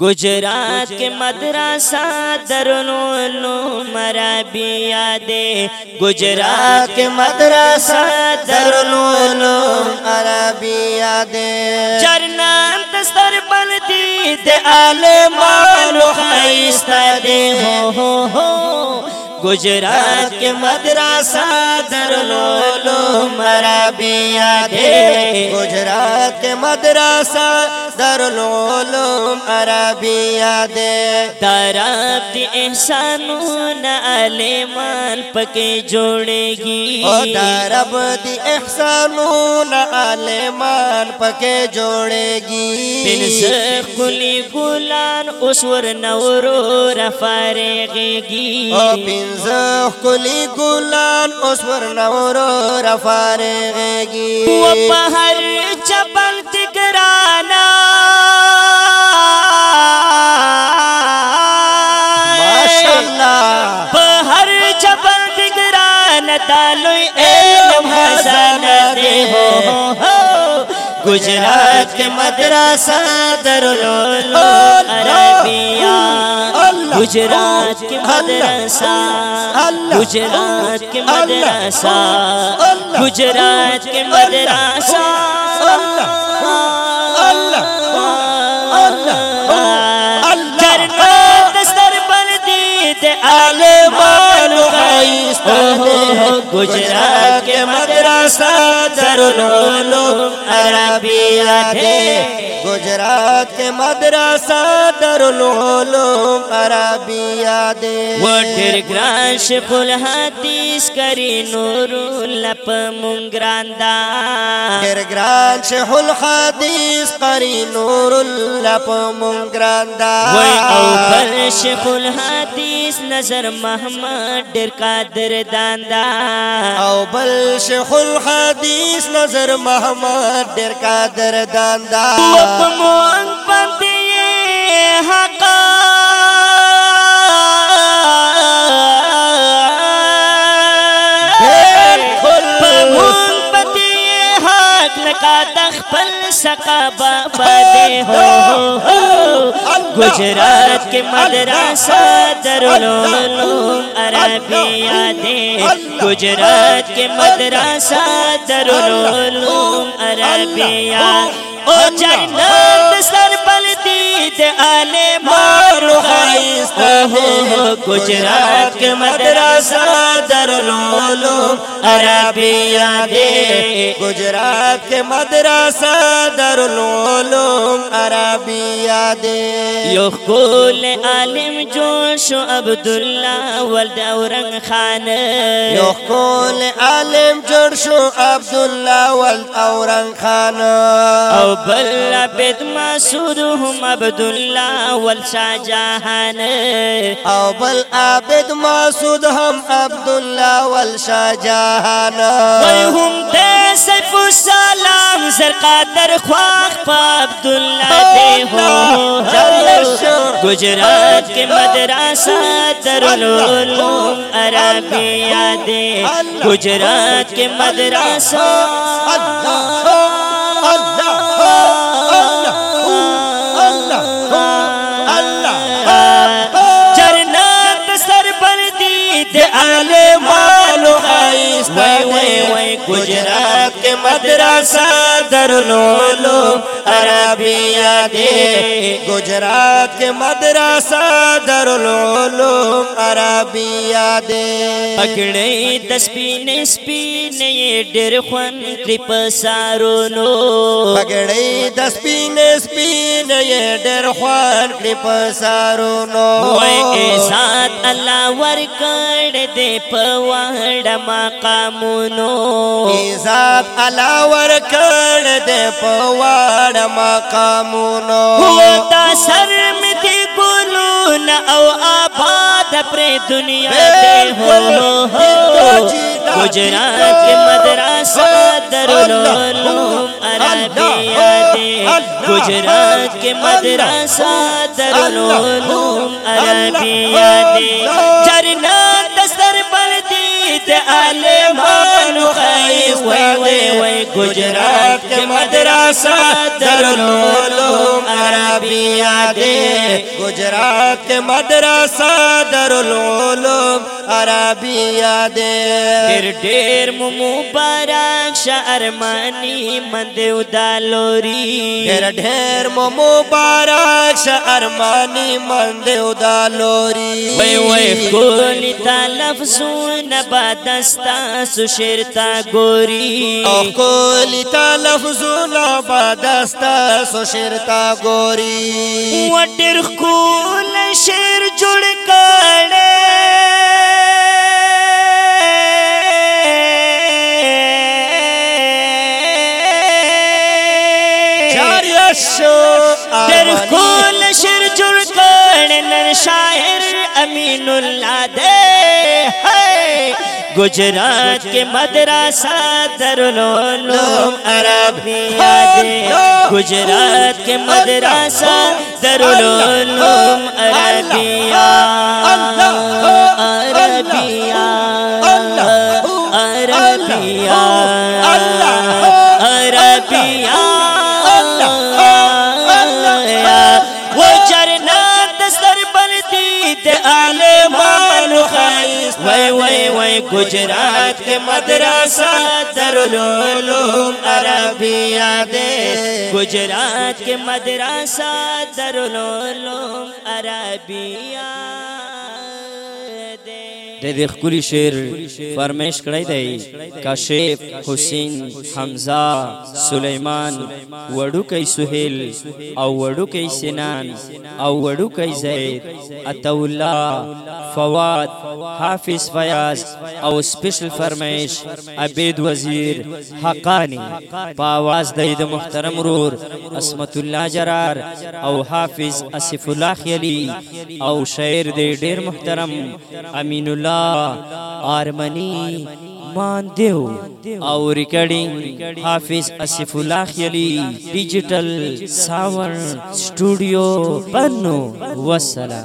گجرات کے مدرسہ درون مرا دے گجرات کے مدرسہ درنون مرا بیادے چرنا سر دے ہو ہو ہو گجرات کے مدرسہ در لولو مرابیا دے گجرات کے مدرسہ در لولو مرابیا دے دراب دی احسانون علیمان پکے جوڑے گی دراب دی احسانون علیمان پکے جوڑے گی پنس کلی گلان اسور نورو رفارے گی پنس زخ کلی گلان اس پر نورو رفارغ گی و پہر چپل تکرانا ماشاءاللہ پہر چپل تکرانا دالوئی گجرات کے مدرسہ درالعلوم عربیہ گجرات کے مدرسہ گجرات کے مدرسہ گجرات کے مدرسہ گجرات کے مدرسہ سرنولو عربیہ دے گجرات کے مدرسہ العلوم عربیه دې و ډېر ګران شیخ الحدیث کری نور لپ مونګران دا ډېر ګران شیخ الحدیث کری نور لپ مونګران دا و او بل شیخ الحدیث نظر محمد ډېر قادر دان دا او بل شیخ الحدیث نظر محمد ډېر قادر دان دا په مونږ حقا گجرات کے مدرسہ درولولوم عربیہ دے گجرات کے مدرسہ درولولوم عربیہ او جنات سر ہو گجرات کے مدرسہ در عربیہ دے گجرات کے مدرسہ در عربیہ دے یو خول عالم جوړ شو الله ولد اورنگ خان یو خول عالم جوړ شو الله ولد اورنگ خان او بل عبد مسعود هم الله ول شاہجہان او بل عبد مسعود هم الله ول شاہجہان جهان وای هم د سیف قادر خواہ عبداللہ دے ہو گجرات کے مدرسہ درالعلوم گجرات کے مدرسہ جرنات سر وی وی پردیت مدرسہ در لولو عربیہ دے گجرات کے مدرسہ مدرسه دارالعلوم عربیا دې پکړې د سپینې سپینې ډېر خوان کړ په سارونو پکړې د سپینې سپینې ډېر خوان کړ په سارونو وای سات الله ورکړ دې په وړ مقامونو عزت الله ورکړ دې په وړ مقامونو هو تا سر ملکون او آباد پر دنیا دے ہو گجرات کے مدرسہ درالعلوم عربیہ دے گجرات کے مدرسہ درالعلوم عربیہ دے عالمانو خیس وی وی گجرات کے مدرسہ درالعلوم عربیہ دے گجرات کے عربیا دې ډېر ډېر مو مبارک شرمانی مندو دالوري ډېر ډېر مو مبارک شرمانی مندو دالوري وای وای کولی تلفظونه بدستا سو شعر تا ګوري او کولی تلفظونه بدستا سو شعر تا ګوري وټر کول شعر جوړ کړه شو در کول شیر جوړ کړن شاعر امین الله دې هاي گجرات کے مدرسہ العلوم عربیہ دے گجرات کے مدرسہ العلوم عربیہ اللہ عربیہ اللہ عربیہ اللہ عربیہ گجرات کے مدرسہ درالعلوم عربیہ دے گجرات کے مدرسہ درالعلوم عربیہ د دې خولي شعر فرمیش کړی دی کاشف حسین حمزه سلیمان وډوکی سهیل او وډوکی سنان او وډوکی زید عطا الله فواد حافظ فیاض او سپیشل فرمیش عبید وزیر حقانی پاواز د دې محترم رور اسمت الله جرار او حافظ اسف الله خیلی او شاعر دې ډیر محترم امین الله الله ارمنی مان دیو او ریکارډینګ حافظ اسف الله خلی ډیجیټل ساور سټوډیو پنو وسلام